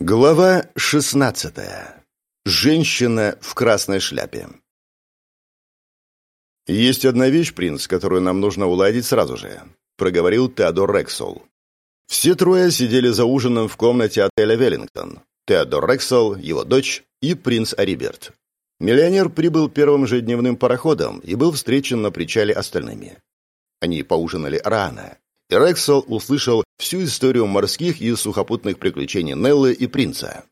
Глава 16. Женщина в красной шляпе. «Есть одна вещь, принц, которую нам нужно уладить сразу же», — проговорил Теодор Рексол. Все трое сидели за ужином в комнате отеля «Веллингтон». Теодор Рексол, его дочь и принц Ариберт. Миллионер прибыл первым же дневным пароходом и был встречен на причале остальными. Они поужинали рано, и Рексол услышал всю историю морских и сухопутных приключений Неллы и принца.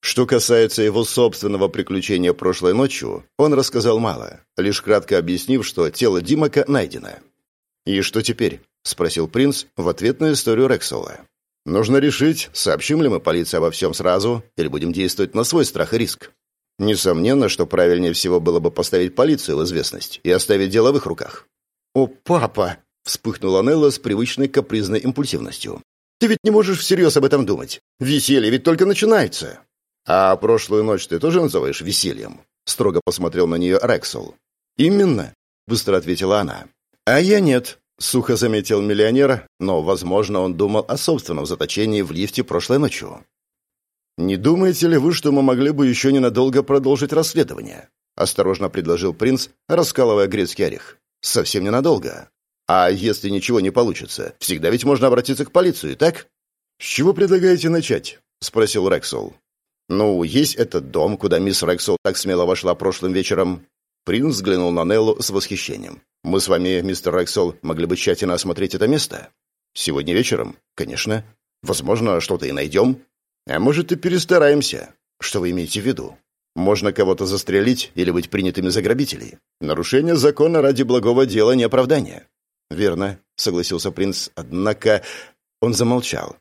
Что касается его собственного приключения прошлой ночью, он рассказал мало, лишь кратко объяснив, что тело Димака найдено. «И что теперь?» — спросил принц в ответ на историю Рексола. «Нужно решить, сообщим ли мы полиции обо всем сразу, или будем действовать на свой страх и риск. Несомненно, что правильнее всего было бы поставить полицию в известность и оставить дело в их руках». «О, папа!» Вспыхнула Нелла с привычной капризной импульсивностью. «Ты ведь не можешь всерьез об этом думать. Веселье ведь только начинается». «А прошлую ночь ты тоже называешь весельем?» Строго посмотрел на нее Рексел. «Именно», — быстро ответила она. «А я нет», — сухо заметил миллионер, но, возможно, он думал о собственном заточении в лифте прошлой ночью. «Не думаете ли вы, что мы могли бы еще ненадолго продолжить расследование?» — осторожно предложил принц, раскалывая грецкий орех. «Совсем ненадолго. А если ничего не получится, всегда ведь можно обратиться к полиции, так? С чего предлагаете начать? спросил Рексол. Ну, есть этот дом, куда мисс Рексол так смело вошла прошлым вечером. Принц взглянул на Неллу с восхищением. Мы с вами, мистер Рексол, могли бы тщательно осмотреть это место. Сегодня вечером? Конечно. Возможно, что-то и найдем. А может, и перестараемся. Что вы имеете в виду? Можно кого-то застрелить или быть принятыми за грабителей. Нарушение закона ради благого дела не оправдание. «Верно», — согласился принц, однако он замолчал.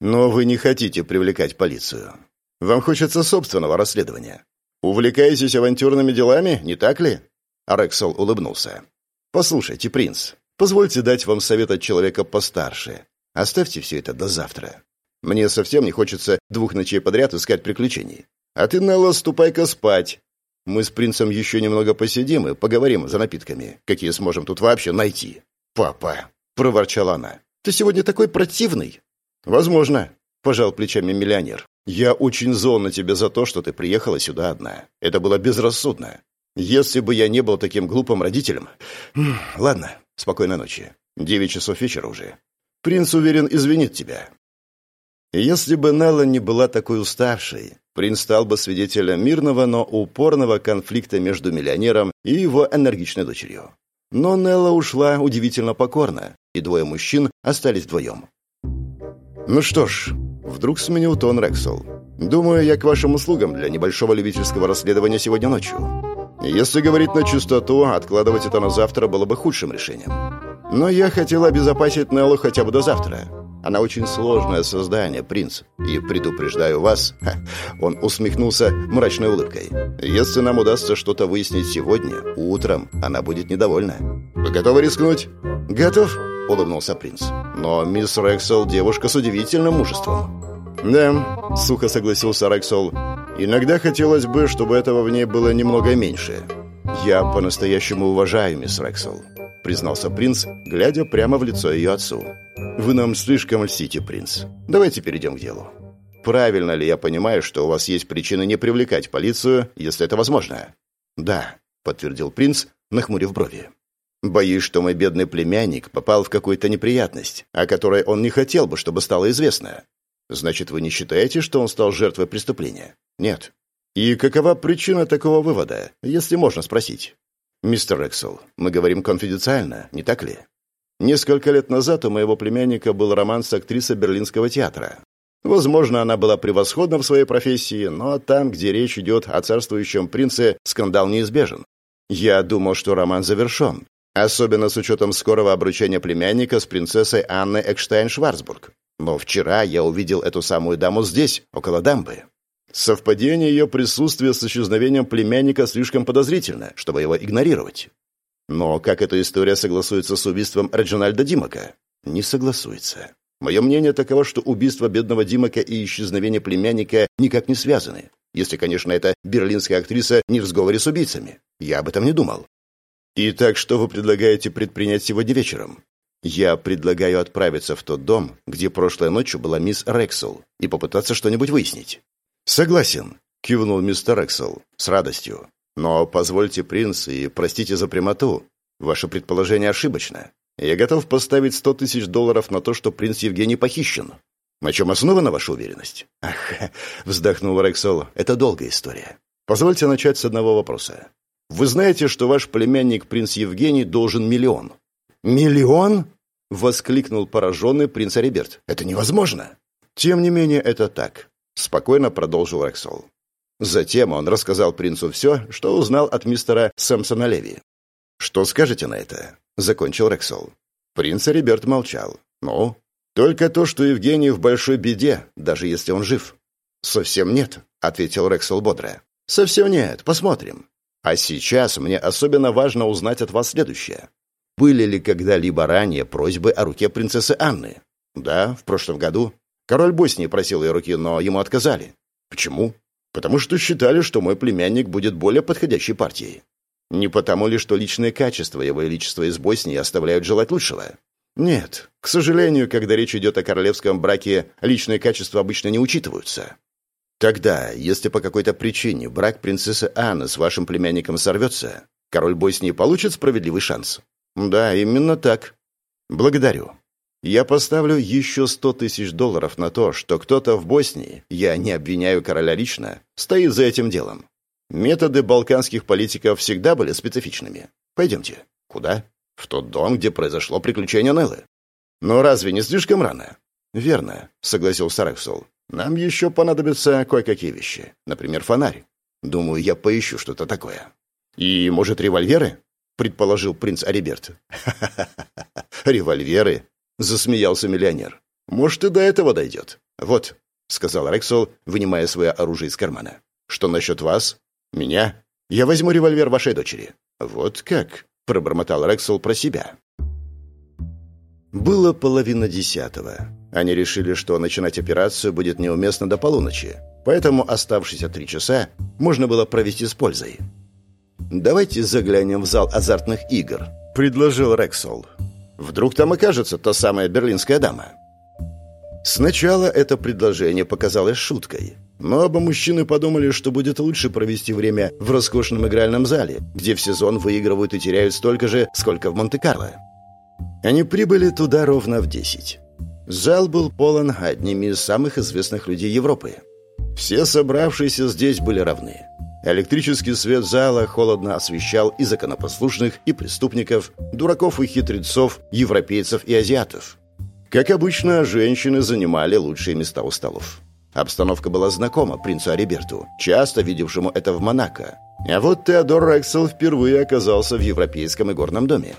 «Но вы не хотите привлекать полицию. Вам хочется собственного расследования. Увлекаетесь авантюрными делами, не так ли?» Арексол улыбнулся. «Послушайте, принц, позвольте дать вам совет от человека постарше. Оставьте все это до завтра. Мне совсем не хочется двух ночей подряд искать приключений. А ты, Нелла, ступай-ка спать. Мы с принцем еще немного посидим и поговорим за напитками, какие сможем тут вообще найти». «Папа!» — проворчала она. «Ты сегодня такой противный!» «Возможно», — пожал плечами миллионер. «Я очень зол на тебя за то, что ты приехала сюда одна. Это было безрассудно. Если бы я не был таким глупым родителем... Ладно, спокойной ночи. Девять часов вечера уже. Принц, уверен, извинит тебя». Если бы Нелла не была такой уставшей, принц стал бы свидетелем мирного, но упорного конфликта между миллионером и его энергичной дочерью. Но Нелла ушла удивительно покорно, и двое мужчин остались вдвоем. «Ну что ж», — вдруг сменил тон Рексел. «Думаю, я к вашим услугам для небольшого любительского расследования сегодня ночью. Если говорить на чистоту, откладывать это на завтра было бы худшим решением. Но я хотел обезопасить Неллу хотя бы до завтра. Она очень сложное создание, принц. И предупреждаю вас...» ха, Он усмехнулся мрачной улыбкой. «Если нам удастся что-то выяснить сегодня, утром она будет недовольна. Вы готовы рискнуть?» «Готов?» — улыбнулся принц. «Но мисс Рексел девушка с удивительным мужеством». «Да», — сухо согласился Рексел. «Иногда хотелось бы, чтобы этого в ней было немного меньше. Я по-настоящему уважаю мисс Рексел признался принц, глядя прямо в лицо ее отцу. «Вы нам слишком льстите, принц. Давайте перейдем к делу. Правильно ли я понимаю, что у вас есть причины не привлекать полицию, если это возможно?» «Да», — подтвердил принц, нахмурив брови. «Боюсь, что мой бедный племянник попал в какую-то неприятность, о которой он не хотел бы, чтобы стало известно. Значит, вы не считаете, что он стал жертвой преступления?» «Нет». «И какова причина такого вывода, если можно спросить?» «Мистер Эксел, мы говорим конфиденциально, не так ли? Несколько лет назад у моего племянника был роман с актрисой Берлинского театра. Возможно, она была превосходна в своей профессии, но там, где речь идет о царствующем принце, скандал неизбежен. Я думал, что роман завершен, особенно с учетом скорого обручения племянника с принцессой Анной Экштейн-Шварцбург. Но вчера я увидел эту самую даму здесь, около дамбы. Совпадение ее присутствия с исчезновением племянника слишком подозрительно, чтобы его игнорировать. Но как эта история согласуется с убийством Реджинальда Димака? Не согласуется. Мое мнение таково, что убийство бедного Димака и исчезновение племянника никак не связаны. Если, конечно, эта берлинская актриса не в сговоре с убийцами. Я об этом не думал. Итак, что вы предлагаете предпринять сегодня вечером? Я предлагаю отправиться в тот дом, где прошлой ночью была мисс Рексел, и попытаться что-нибудь выяснить. Согласен, кивнул мистер Рексел с радостью. Но позвольте, принц, и простите за прямоту. Ваше предположение ошибочно. Я готов поставить сто тысяч долларов на то, что принц Евгений похищен. На чем основана ваша уверенность? Ах, вздохнул Рексел, это долгая история. Позвольте начать с одного вопроса. Вы знаете, что ваш племянник принц Евгений должен миллион? Миллион? Воскликнул пораженный принц Ариберт. Это невозможно. Тем не менее, это так. Спокойно продолжил Рексол. Затем он рассказал принцу все, что узнал от мистера Сэмпсона Леви. «Что скажете на это?» — закончил Рексол. Принц Ариберт молчал. «Ну, только то, что Евгений в большой беде, даже если он жив». «Совсем нет», — ответил Рексол бодро. «Совсем нет. Посмотрим. А сейчас мне особенно важно узнать от вас следующее. Были ли когда-либо ранее просьбы о руке принцессы Анны? Да, в прошлом году. Король Боснии просил ее руки, но ему отказали. Почему? Потому что считали, что мой племянник будет более подходящей партией. Не потому ли, что личные качества его величества из Боснии оставляют желать лучшего? Нет. К сожалению, когда речь идет о королевском браке, личные качества обычно не учитываются. Тогда, если по какой-то причине брак принцессы Анны с вашим племянником сорвется, король Боснии получит справедливый шанс? Да, именно так. Благодарю. Я поставлю еще сто тысяч долларов на то, что кто-то в Боснии, я не обвиняю короля лично, стоит за этим делом. Методы балканских политиков всегда были специфичными. Пойдемте. Куда? В тот дом, где произошло приключение Неллы. Но разве не слишком рано? Верно, согласился Рексол. Нам еще понадобятся кое-какие вещи. Например, фонарь. Думаю, я поищу что-то такое. И, может, револьверы? Предположил принц Ариберт. Ха-ха-ха. Револьверы? Засмеялся миллионер. Может, и до этого дойдет. Вот, сказал Рексол, вынимая свое оружие из кармана. Что насчет вас? Меня? Я возьму револьвер вашей дочери. Вот как? Пробормотал Рексол про себя. Было половина десятого. Они решили, что начинать операцию будет неуместно до полуночи, поэтому оставшиеся три часа можно было провести с пользой. «Давайте заглянем в зал азартных игр», — предложил Рексол. «Вдруг там окажется та самая берлинская дама». Сначала это предложение показалось шуткой, но оба мужчины подумали, что будет лучше провести время в роскошном игральном зале, где в сезон выигрывают и теряют столько же, сколько в Монте-Карло. Они прибыли туда ровно в десять. Зал был полон одними из самых известных людей Европы. Все собравшиеся здесь были равны. Электрический свет зала холодно освещал и законопослушных, и преступников, дураков и хитрецов, европейцев и азиатов. Как обычно, женщины занимали лучшие места у столов. Обстановка была знакома принцу Ариберту, часто видевшему это в Монако. А вот Теодор Рексел впервые оказался в европейском игорном доме.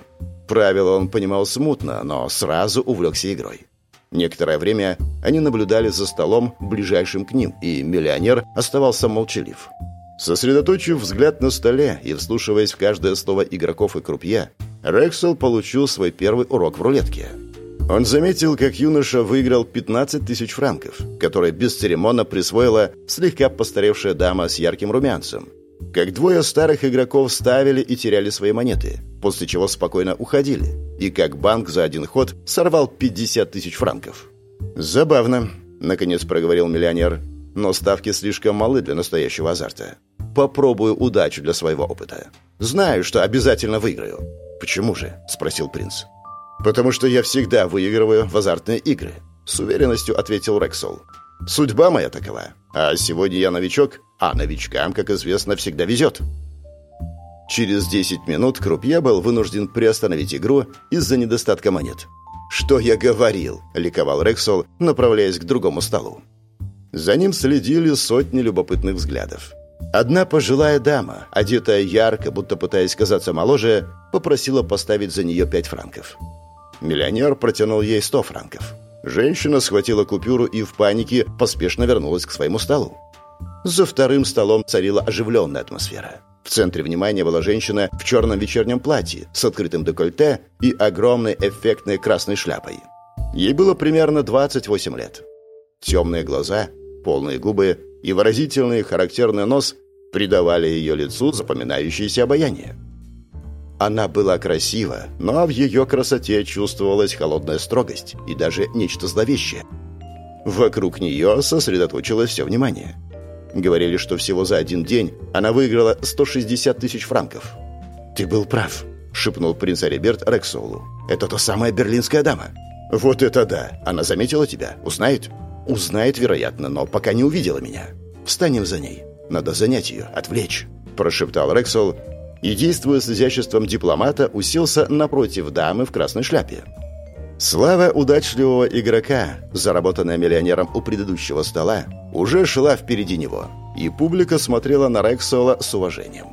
Правила он понимал смутно, но сразу увлекся игрой. Некоторое время они наблюдали за столом, ближайшим к ним, и миллионер оставался молчалив. Сосредоточив взгляд на столе и вслушиваясь в каждое слово игроков и крупье, Рексел получил свой первый урок в рулетке. Он заметил, как юноша выиграл 15 тысяч франков, которые бесцеремонно присвоила слегка постаревшая дама с ярким румянцем, как двое старых игроков ставили и теряли свои монеты, после чего спокойно уходили, и как банк за один ход сорвал 50 тысяч франков. «Забавно», — наконец проговорил миллионер, «но ставки слишком малы для настоящего азарта. Попробую удачу для своего опыта. Знаю, что обязательно выиграю». «Почему же?» — спросил принц. «Потому что я всегда выигрываю в азартные игры», — с уверенностью ответил Рексол. «Судьба моя такова. А сегодня я новичок, а новичкам, как известно, всегда везет. Через 10 минут Крупье был вынужден приостановить игру из-за недостатка монет. «Что я говорил?» – ликовал Рексол, направляясь к другому столу. За ним следили сотни любопытных взглядов. Одна пожилая дама, одетая ярко, будто пытаясь казаться моложе, попросила поставить за нее пять франков. Миллионер протянул ей сто франков. Женщина схватила купюру и в панике поспешно вернулась к своему столу. За вторым столом царила оживленная атмосфера. В центре внимания была женщина в черном вечернем платье с открытым декольте и огромной эффектной красной шляпой. Ей было примерно 28 лет. Темные глаза, полные губы и выразительный характерный нос придавали ее лицу запоминающееся обаяние. Она была красива, но в ее красоте чувствовалась холодная строгость и даже нечто зловещее. Вокруг нее сосредоточилось все внимание. Говорили, что всего за один день она выиграла 160 тысяч франков. «Ты был прав», — шепнул принц Ариберт Рексолу. «Это та самая берлинская дама». «Вот это да! Она заметила тебя? Узнает?» «Узнает, вероятно, но пока не увидела меня. Встанем за ней. Надо занять ее, отвлечь», — прошептал Рексол и, действуя с изяществом дипломата, уселся напротив дамы в красной шляпе. Слава удачливого игрока, заработанная миллионером у предыдущего стола, уже шла впереди него, и публика смотрела на Рексола с уважением.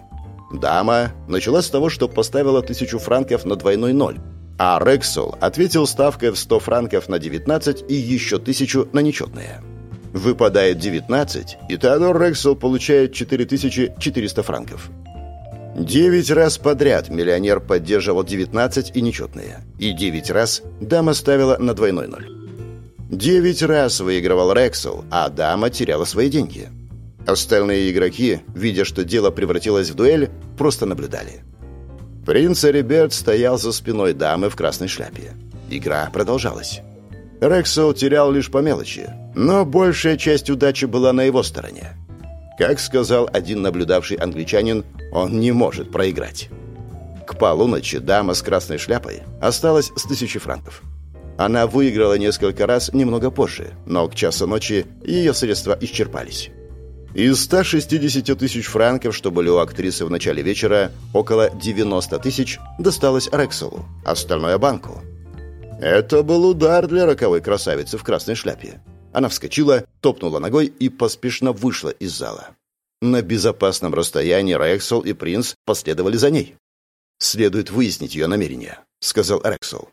Дама начала с того, что поставила тысячу франков на двойной ноль, а Рексол ответил ставкой в 100 франков на 19 и еще тысячу на нечетные. Выпадает 19, и Теодор Рексол получает 4400 франков. Девять раз подряд миллионер поддерживал 19 и нечетные. И девять раз дама ставила на двойной ноль. Девять раз выигрывал Рексел, а дама теряла свои деньги. Остальные игроки, видя, что дело превратилось в дуэль, просто наблюдали. Принц Эриберт стоял за спиной дамы в красной шляпе. Игра продолжалась. Рексел терял лишь по мелочи, но большая часть удачи была на его стороне. Как сказал один наблюдавший англичанин, он не может проиграть. К полуночи дама с красной шляпой осталась с тысячи франков. Она выиграла несколько раз немного позже, но к часу ночи ее средства исчерпались. Из 160 тысяч франков, что были у актрисы в начале вечера, около 90 тысяч досталось Рекселу, остальное – банку. Это был удар для роковой красавицы в красной шляпе. Она вскочила, топнула ногой и поспешно вышла из зала. На безопасном расстоянии Рексел и принц последовали за ней. «Следует выяснить ее намерения», — сказал Рексел.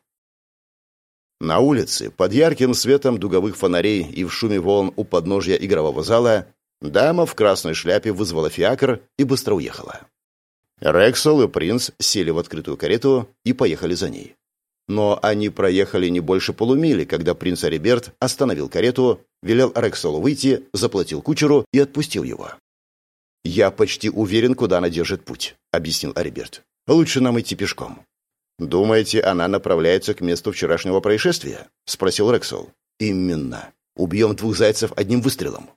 На улице, под ярким светом дуговых фонарей и в шуме волн у подножья игрового зала, дама в красной шляпе вызвала фиакр и быстро уехала. Рексел и принц сели в открытую карету и поехали за ней. Но они проехали не больше полумили, когда принц Ариберт остановил карету, велел Рексолу выйти, заплатил кучеру и отпустил его. «Я почти уверен, куда она держит путь», — объяснил Ариберт. «Лучше нам идти пешком». «Думаете, она направляется к месту вчерашнего происшествия?» — спросил Рексол. «Именно. Убьем двух зайцев одним выстрелом».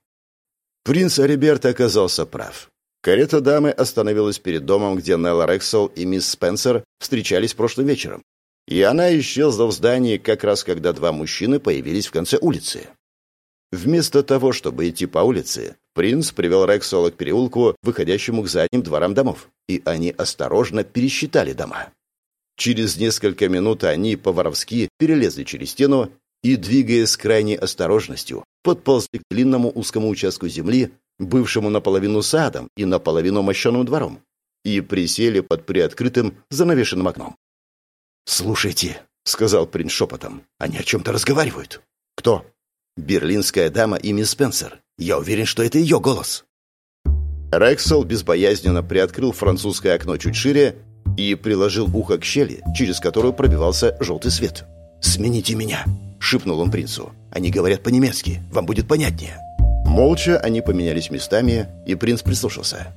Принц Ариберт оказался прав. Карета дамы остановилась перед домом, где Нелла Рексол и мисс Спенсер встречались прошлым вечером, и она исчезла в здании как раз когда два мужчины появились в конце улицы. Вместо того, чтобы идти по улице, принц привел Рексола к переулку, выходящему к задним дворам домов, и они осторожно пересчитали дома. Через несколько минут они по-воровски перелезли через стену и, двигаясь с крайней осторожностью, подползли к длинному узкому участку земли, бывшему наполовину садом и наполовину мощенным двором, и присели под приоткрытым занавешенным окном. «Слушайте», — сказал принц шепотом, — «они о чем-то разговаривают». «Кто?» «Берлинская дама и мисс Спенсер. Я уверен, что это ее голос». Рексел безбоязненно приоткрыл французское окно чуть шире и приложил ухо к щели, через которую пробивался желтый свет. «Смените меня», — шепнул он принцу. «Они говорят по-немецки. Вам будет понятнее». Молча они поменялись местами, и принц прислушался.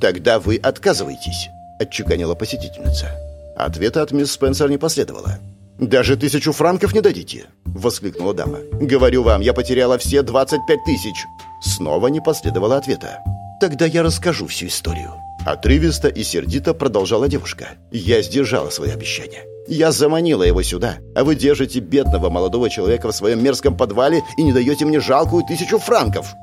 «Тогда вы отказываетесь», — отчеканила посетительница. Ответа от мисс Спенсер не последовало. «Даже тысячу франков не дадите?» — воскликнула дама. «Говорю вам, я потеряла все двадцать пять тысяч!» Снова не последовало ответа. «Тогда я расскажу всю историю». Отрывисто и сердито продолжала девушка. «Я сдержала свои обещания. Я заманила его сюда, а вы держите бедного молодого человека в своем мерзком подвале и не даете мне жалкую тысячу франков!»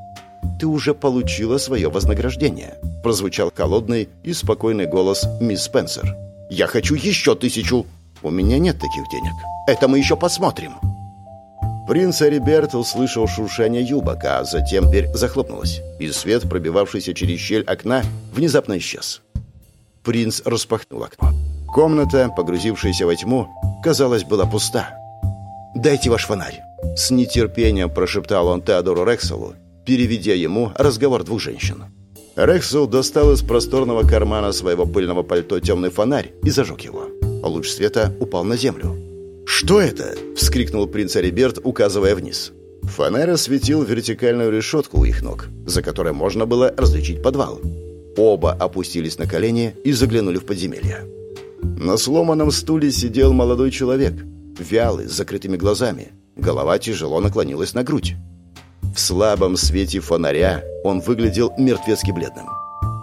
«Ты уже получила свое вознаграждение», — прозвучал холодный и спокойный голос мисс Спенсер. Я хочу еще тысячу. У меня нет таких денег. Это мы еще посмотрим. Принц Ариберт услышал шуршание юбок, а затем дверь захлопнулась, и свет, пробивавшийся через щель окна, внезапно исчез. Принц распахнул окно. Комната, погрузившаяся во тьму, казалось, была пуста. «Дайте ваш фонарь!» С нетерпением прошептал он Теодору Рекселу, переведя ему разговор двух женщин. Рексел достал из просторного кармана своего пыльного пальто темный фонарь и зажег его. Луч света упал на землю. «Что это?» — вскрикнул принц Ариберт, указывая вниз. Фонарь осветил вертикальную решетку у их ног, за которой можно было различить подвал. Оба опустились на колени и заглянули в подземелье. На сломанном стуле сидел молодой человек, вялый, с закрытыми глазами. Голова тяжело наклонилась на грудь. В слабом свете фонаря он выглядел мертвецки бледным.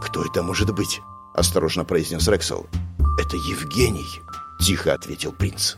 «Кто это может быть?» – осторожно произнес Рексел. «Это Евгений», – тихо ответил принц.